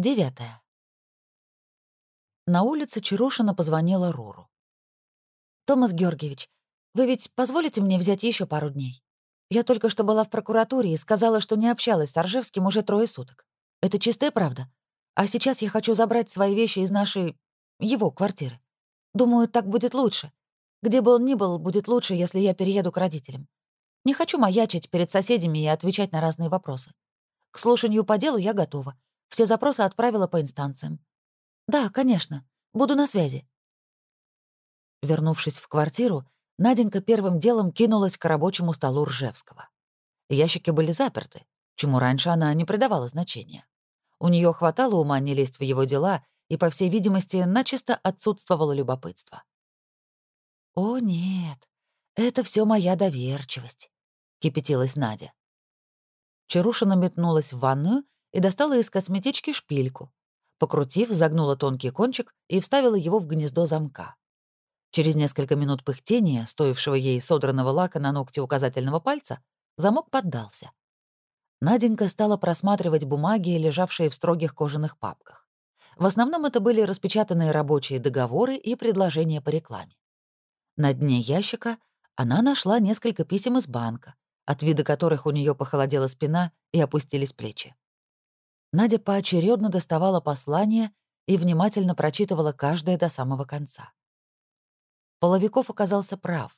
Девятое. На улице Чарушина позвонила Руру. «Томас Георгиевич, вы ведь позволите мне взять еще пару дней? Я только что была в прокуратуре и сказала, что не общалась с Аржевским уже трое суток. Это чистая правда. А сейчас я хочу забрать свои вещи из нашей... его квартиры. Думаю, так будет лучше. Где бы он ни был, будет лучше, если я перееду к родителям. Не хочу маячить перед соседями и отвечать на разные вопросы. К слушанию по делу я готова. Все запросы отправила по инстанциям. Да, конечно. Буду на связи. Вернувшись в квартиру, Наденька первым делом кинулась к рабочему столу Ржевского. Ящики были заперты, чему раньше она не придавала значения. У нее хватало ума не лезть в его дела, и, по всей видимости, начисто отсутствовало любопытство. «О, нет, это все моя доверчивость», — кипятилась Надя. Чарушина метнулась в ванную и достала из косметички шпильку. Покрутив, загнула тонкий кончик и вставила его в гнездо замка. Через несколько минут пыхтения, стоившего ей содранного лака на ногте указательного пальца, замок поддался. Наденька стала просматривать бумаги, лежавшие в строгих кожаных папках. В основном это были распечатанные рабочие договоры и предложения по рекламе. На дне ящика она нашла несколько писем из банка, от вида которых у нее похолодела спина и опустились плечи. Надя поочередно доставала послание и внимательно прочитывала каждое до самого конца. Половиков оказался прав.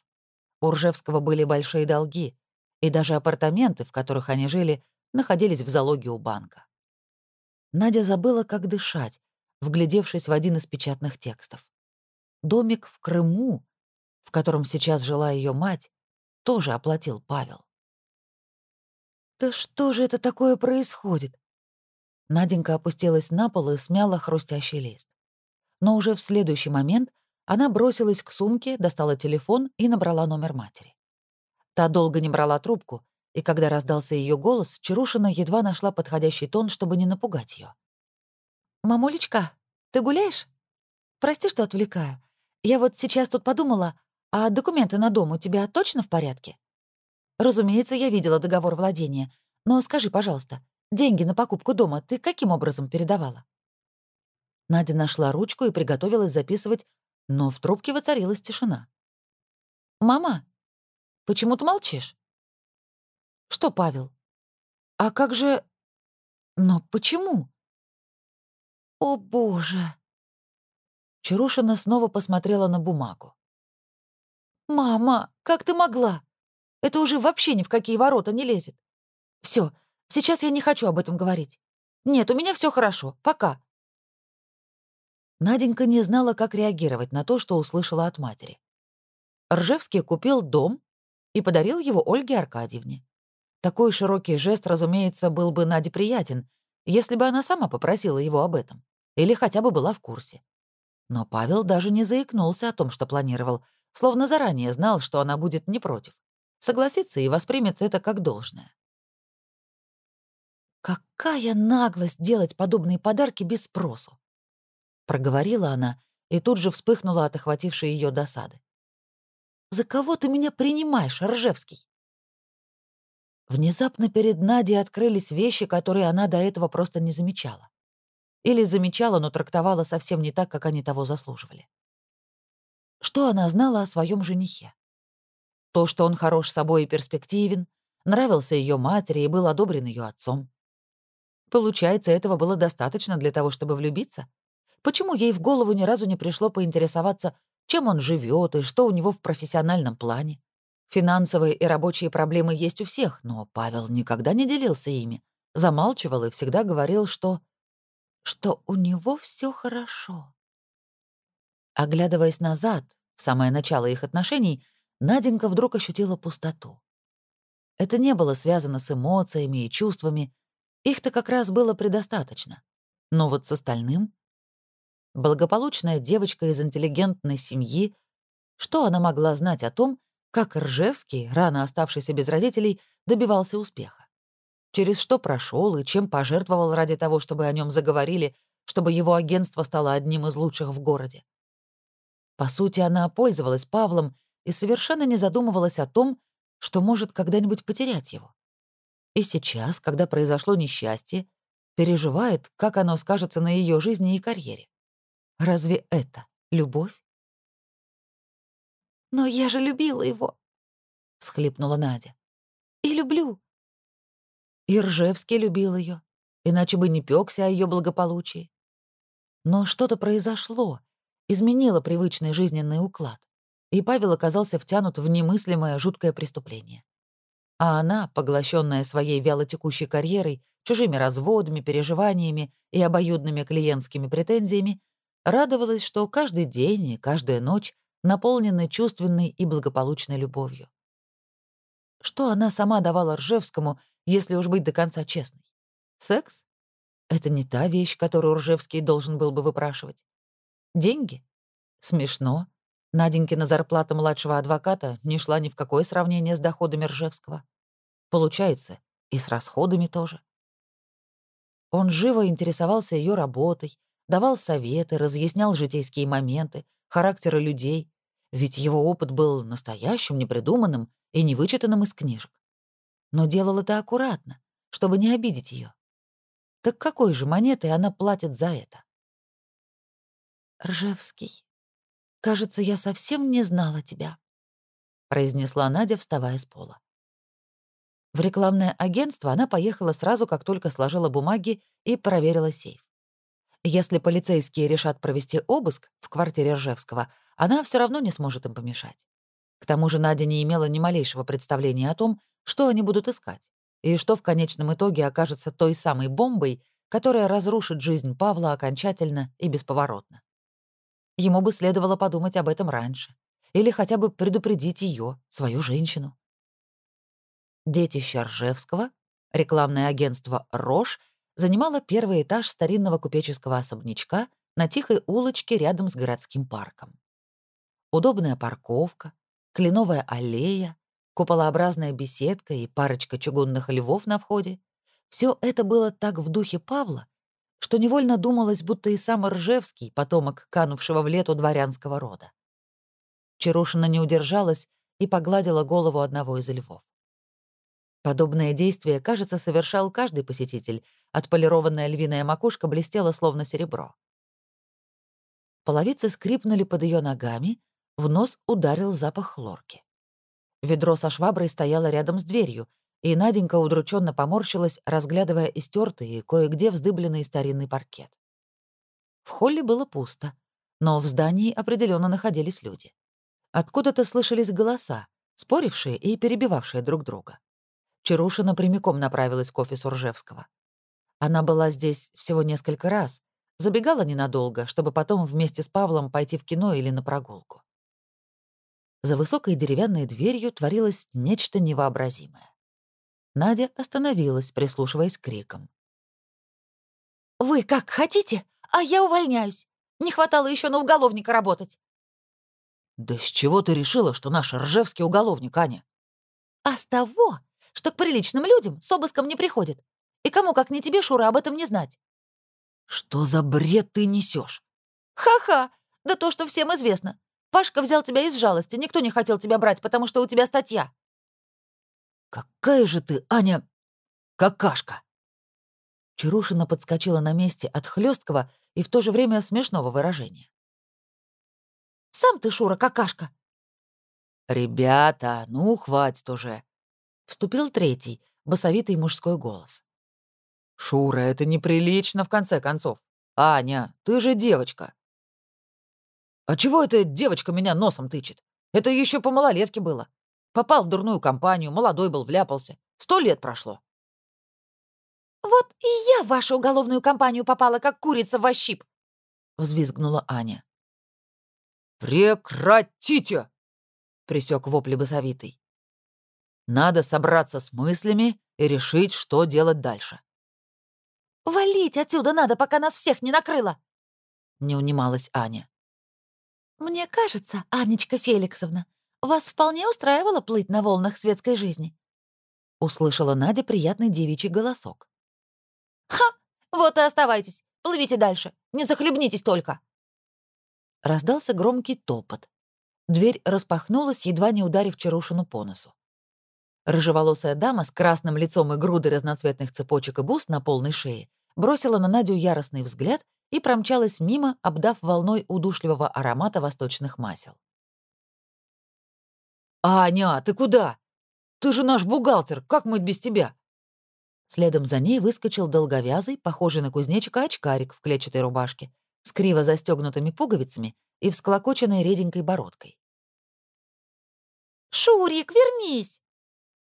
У Ржевского были большие долги, и даже апартаменты, в которых они жили, находились в залоге у банка. Надя забыла, как дышать, вглядевшись в один из печатных текстов. Домик в Крыму, в котором сейчас жила ее мать, тоже оплатил Павел. «Да что же это такое происходит?» Наденька опустилась на пол и смяла хрустящий лист. Но уже в следующий момент она бросилась к сумке, достала телефон и набрала номер матери. Та долго не брала трубку, и когда раздался ее голос, Чарушина едва нашла подходящий тон, чтобы не напугать ее. «Мамулечка, ты гуляешь? Прости, что отвлекаю. Я вот сейчас тут подумала, а документы на дом у тебя точно в порядке? Разумеется, я видела договор владения, но скажи, пожалуйста, Деньги на покупку дома ты каким образом передавала?» Надя нашла ручку и приготовилась записывать, но в трубке воцарилась тишина. «Мама, почему ты молчишь?» «Что, Павел? А как же... Но почему?» «О, боже!» Чарушина снова посмотрела на бумагу. «Мама, как ты могла? Это уже вообще ни в какие ворота не лезет. Все, Сейчас я не хочу об этом говорить. Нет, у меня все хорошо. Пока». Наденька не знала, как реагировать на то, что услышала от матери. Ржевский купил дом и подарил его Ольге Аркадьевне. Такой широкий жест, разумеется, был бы Наде приятен, если бы она сама попросила его об этом или хотя бы была в курсе. Но Павел даже не заикнулся о том, что планировал, словно заранее знал, что она будет не против. Согласится и воспримет это как должное. «Какая наглость делать подобные подарки без спросу!» Проговорила она и тут же вспыхнула от охватившей ее досады. «За кого ты меня принимаешь, Ржевский?» Внезапно перед Надей открылись вещи, которые она до этого просто не замечала. Или замечала, но трактовала совсем не так, как они того заслуживали. Что она знала о своем женихе? То, что он хорош собой и перспективен, нравился ее матери и был одобрен ее отцом. Получается, этого было достаточно для того, чтобы влюбиться? Почему ей в голову ни разу не пришло поинтересоваться, чем он живет и что у него в профессиональном плане? Финансовые и рабочие проблемы есть у всех, но Павел никогда не делился ими, замалчивал и всегда говорил, что... что у него все хорошо. Оглядываясь назад, в самое начало их отношений, Наденька вдруг ощутила пустоту. Это не было связано с эмоциями и чувствами, их-то как раз было предостаточно. Но вот с остальным... Благополучная девочка из интеллигентной семьи, что она могла знать о том, как Ржевский, рано оставшийся без родителей, добивался успеха? Через что прошел и чем пожертвовал ради того, чтобы о нем заговорили, чтобы его агентство стало одним из лучших в городе? По сути, она пользовалась Павлом и совершенно не задумывалась о том, что может когда-нибудь потерять его. И сейчас, когда произошло несчастье, переживает, как оно скажется на ее жизни и карьере. Разве это любовь? «Но я же любила его», — всхлипнула Надя. «И люблю». И Ржевский любил ее, иначе бы не пёкся о ее благополучии. Но что-то произошло, изменило привычный жизненный уклад, и Павел оказался втянут в немыслимое жуткое преступление. А она, поглощенная своей вялотекущей карьерой, чужими разводами, переживаниями и обоюдными клиентскими претензиями, радовалась, что каждый день и каждая ночь наполнены чувственной и благополучной любовью. Что она сама давала Ржевскому, если уж быть до конца честной? Секс? Это не та вещь, которую Ржевский должен был бы выпрашивать. Деньги? Смешно. Наденькина зарплата младшего адвоката не шла ни в какое сравнение с доходами Ржевского. Получается, и с расходами тоже. Он живо интересовался ее работой, давал советы, разъяснял житейские моменты, характеры людей, ведь его опыт был настоящим, непридуманным и не вычитанным из книжек. Но делал это аккуратно, чтобы не обидеть ее. Так какой же монетой она платит за это? «Ржевский, кажется, я совсем не знала тебя», — произнесла Надя, вставая с пола. В рекламное агентство она поехала сразу, как только сложила бумаги и проверила сейф. Если полицейские решат провести обыск в квартире Ржевского, она все равно не сможет им помешать. К тому же Надя не имела ни малейшего представления о том, что они будут искать, и что в конечном итоге окажется той самой бомбой, которая разрушит жизнь Павла окончательно и бесповоротно. Ему бы следовало подумать об этом раньше, или хотя бы предупредить ее, свою женщину. Детище Ржевского, рекламное агентство «Рош» занимало первый этаж старинного купеческого особнячка на тихой улочке рядом с городским парком. Удобная парковка, кленовая аллея, куполообразная беседка и парочка чугунных львов на входе — все это было так в духе Павла, что невольно думалось, будто и сам Ржевский — потомок канувшего в лету дворянского рода. Чарушина не удержалась и погладила голову одного из львов. Подобное действие, кажется, совершал каждый посетитель. Отполированная львиная макушка блестела словно серебро. Половицы скрипнули под ее ногами, в нос ударил запах хлорки. Ведро со шваброй стояло рядом с дверью, и Наденька удрученно поморщилась, разглядывая истертый и кое-где вздыбленный старинный паркет. В холле было пусто, но в здании определенно находились люди. Откуда-то слышались голоса, спорившие и перебивавшие друг друга. Чарушина прямиком направилась к офису Ржевского. Она была здесь всего несколько раз, забегала ненадолго, чтобы потом вместе с Павлом пойти в кино или на прогулку. За высокой деревянной дверью творилось нечто невообразимое. Надя остановилась, прислушиваясь к крикам. «Вы как хотите, а я увольняюсь. Не хватало еще на уголовника работать». «Да с чего ты решила, что наш Ржевский уголовник, Аня?» «А с того, что к приличным людям с обыском не приходит. И кому, как не тебе, Шура, об этом не знать. Что за бред ты несешь? Ха-ха! Да то, что всем известно. Пашка взял тебя из жалости, никто не хотел тебя брать, потому что у тебя статья. Какая же ты, Аня, какашка! Чарушина подскочила на месте от хлесткого и в то же время смешного выражения. «Сам ты, Шура, какашка!» «Ребята, ну, хватит уже!» Вступил третий, басовитый мужской голос. «Шура, это неприлично, в конце концов. Аня, ты же девочка». «А чего эта девочка меня носом тычет? Это еще по малолетке было. Попал в дурную компанию, молодой был, вляпался. Сто лет прошло». «Вот и я в вашу уголовную компанию попала, как курица в ощип», — взвизгнула Аня. «Прекратите!» — присек вопли басовитый. Надо собраться с мыслями и решить, что делать дальше. «Валить отсюда надо, пока нас всех не накрыло!» Не унималась Аня. «Мне кажется, Анечка Феликсовна, вас вполне устраивало плыть на волнах светской жизни?» Услышала Надя приятный девичий голосок. «Ха! Вот и оставайтесь. Плывите дальше. Не захлебнитесь только!» Раздался громкий топот. Дверь распахнулась, едва не ударив Чарушину по носу. Рыжеволосая дама с красным лицом и грудой разноцветных цепочек и бус на полной шее бросила на Надю яростный взгляд и промчалась мимо, обдав волной удушливого аромата восточных масел. «Аня, ты куда? Ты же наш бухгалтер, как мы без тебя?» Следом за ней выскочил долговязый, похожий на кузнечика очкарик в клетчатой рубашке, с криво застегнутыми пуговицами и всклокоченной реденькой бородкой. «Шурик, вернись!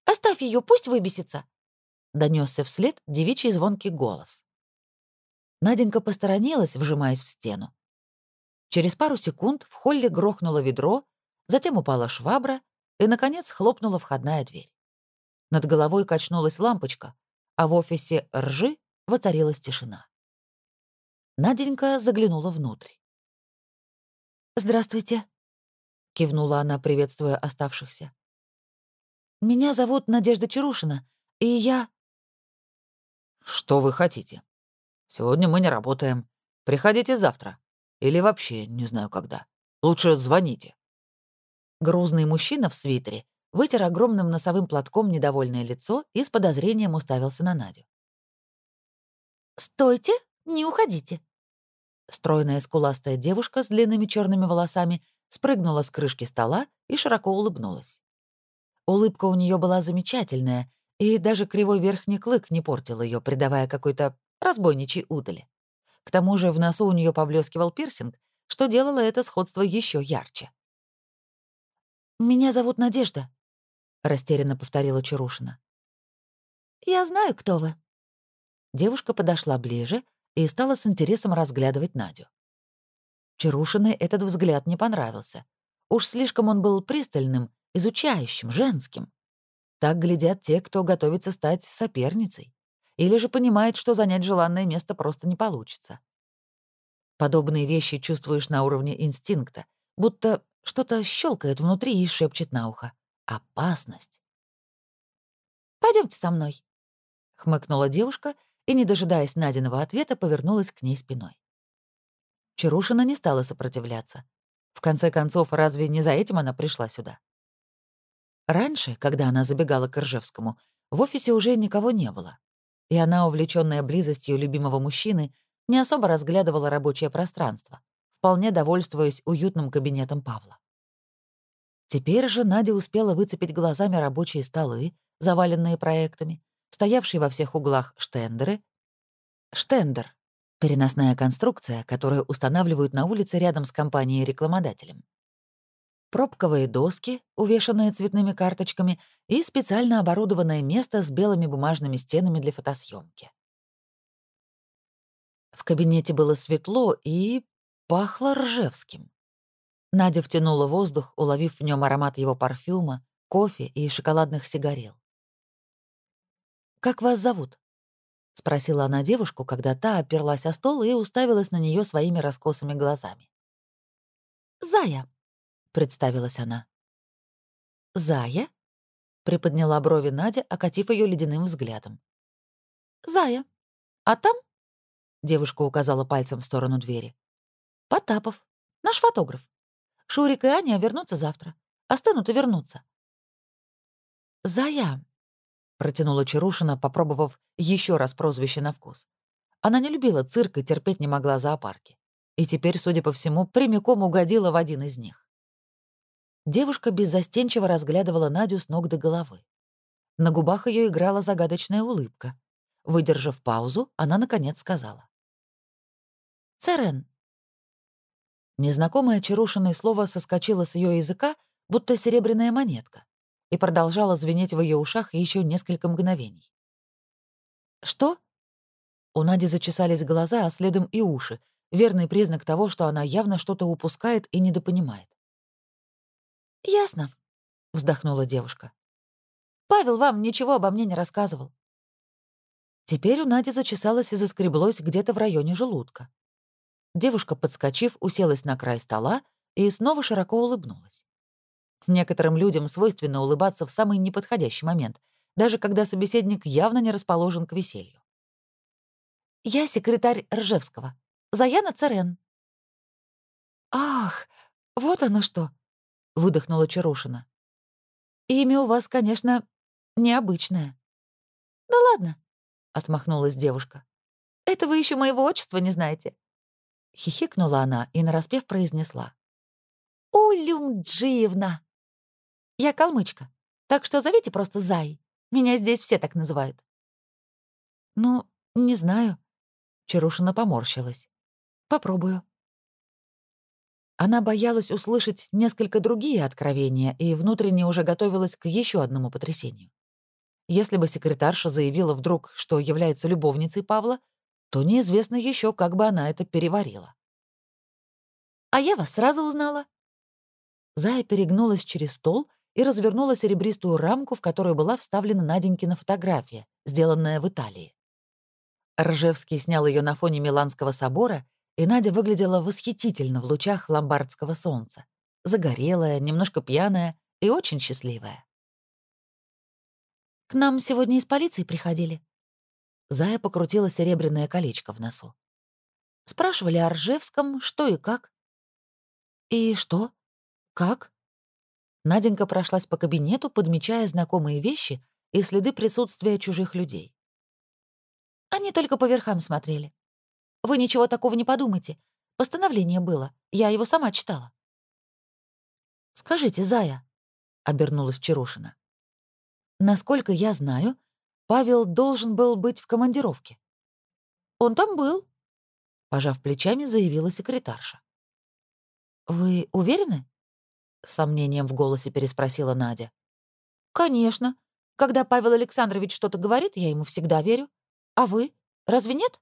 Оставь ее, пусть выбесится!» — донесся вслед девичий звонкий голос. Наденька посторонилась, вжимаясь в стену. Через пару секунд в холле грохнуло ведро, затем упала швабра и, наконец, хлопнула входная дверь. Над головой качнулась лампочка, а в офисе «Ржи» воцарилась тишина. Наденька заглянула внутрь. «Здравствуйте», — кивнула она, приветствуя оставшихся. «Меня зовут Надежда Чарушина, и я...» «Что вы хотите? Сегодня мы не работаем. Приходите завтра. Или вообще не знаю когда. Лучше звоните». Грузный мужчина в свитере вытер огромным носовым платком недовольное лицо и с подозрением уставился на Надю. «Стойте, не уходите!» Стройная скуластая девушка с длинными черными волосами спрыгнула с крышки стола и широко улыбнулась. Улыбка у нее была замечательная, и даже кривой верхний клык не портил ее, придавая какой-то разбойничий удали. К тому же в носу у нее поблескивал пирсинг, что делало это сходство еще ярче. «Меня зовут Надежда», — растерянно повторила Чарушина. «Я знаю, кто вы». Девушка подошла ближе и стала с интересом разглядывать Надю. Чарушиной этот взгляд не понравился. Уж слишком он был пристальным, изучающим, женским. Так глядят те, кто готовится стать соперницей. Или же понимает, что занять желанное место просто не получится. Подобные вещи чувствуешь на уровне инстинкта, будто что-то щелкает внутри и шепчет на ухо. Опасность. Пойдемте со мной», — хмыкнула девушка и, не дожидаясь Надиного ответа, повернулась к ней спиной. Чарушина не стала сопротивляться. В конце концов, разве не за этим она пришла сюда? Раньше, когда она забегала к Ржевскому, в офисе уже никого не было. И она, увлечённая близостью любимого мужчины, не особо разглядывала рабочее пространство, вполне довольствуясь уютным кабинетом Павла. Теперь же Надя успела выцепить глазами рабочие столы, заваленные проектами, стоявшие во всех углах штендеры. Штендер — переносная конструкция, которую устанавливают на улице рядом с компанией-рекламодателем. Пробковые доски, увешанные цветными карточками, и специально оборудованное место с белыми бумажными стенами для фотосъемки. В кабинете было светло и Пахло Ржевским. Надя втянула воздух, уловив в нем аромат его парфюма, кофе и шоколадных сигарел. «Как вас зовут?» — спросила она девушку, когда та оперлась о стол и уставилась на нее своими раскосыми глазами. «Зая», — представилась она. «Зая?» — приподняла брови Надя, окатив ее ледяным взглядом. «Зая. А там?» — девушка указала пальцем в сторону двери. Потапов, наш фотограф. Шурик и Аня вернутся завтра. Остынут и вернутся. «Зая», — протянула Чарушина, попробовав еще раз прозвище на вкус. Она не любила цирк и терпеть не могла зоопарки. И теперь, судя по всему, прямиком угодила в один из них. Девушка беззастенчиво разглядывала Надю с ног до головы. На губах ее играла загадочная улыбка. Выдержав паузу, она, наконец, сказала. «Церен, Незнакомое чарушенное слово соскочило с ее языка, будто серебряная монетка, и продолжало звенеть в ее ушах еще несколько мгновений. «Что?» У Нади зачесались глаза, а следом и уши, верный признак того, что она явно что-то упускает и недопонимает. «Ясно», — вздохнула девушка. «Павел вам ничего обо мне не рассказывал». Теперь у Нади зачесалось и заскреблось где-то в районе желудка. Девушка, подскочив, уселась на край стола и снова широко улыбнулась. Некоторым людям свойственно улыбаться в самый неподходящий момент, даже когда собеседник явно не расположен к веселью. «Я секретарь Ржевского. Заяна Царен». «Ах, вот оно что!» — выдохнула Чарушина. «Имя у вас, конечно, необычное». «Да ладно», — отмахнулась девушка. Это вы еще моего отчества не знаете?» Хихикнула она и нараспев произнесла. «Улюмджиевна!» «Я калмычка, так что зовите просто Зай. Меня здесь все так называют». «Ну, не знаю». Чарушина поморщилась. «Попробую». Она боялась услышать несколько другие откровения и внутренне уже готовилась к еще одному потрясению. Если бы секретарша заявила вдруг, что является любовницей Павла, то неизвестно еще, как бы она это переварила. «А я вас сразу узнала». Зая перегнулась через стол и развернула серебристую рамку, в которую была вставлена Наденькина фотография, сделанная в Италии. Ржевский снял ее на фоне Миланского собора и Надя выглядела восхитительно в лучах ломбардского солнца. Загорелая, немножко пьяная и очень счастливая. «К нам сегодня из полиции приходили». Зая покрутила серебряное колечко в носу. Спрашивали о Ржевском, что и как. «И что? Как?» Наденька прошлась по кабинету, подмечая знакомые вещи и следы присутствия чужих людей. Они только по верхам смотрели. Вы ничего такого не подумайте. Постановление было. Я его сама читала. «Скажите, Зая», — обернулась Чарушина, «насколько я знаю, Павел должен был быть в командировке». «Он там был», — пожав плечами, заявила секретарша. «Вы уверены?» — с сомнением в голосе переспросила Надя. «Конечно. Когда Павел Александрович что-то говорит, я ему всегда верю. А вы? Разве нет?»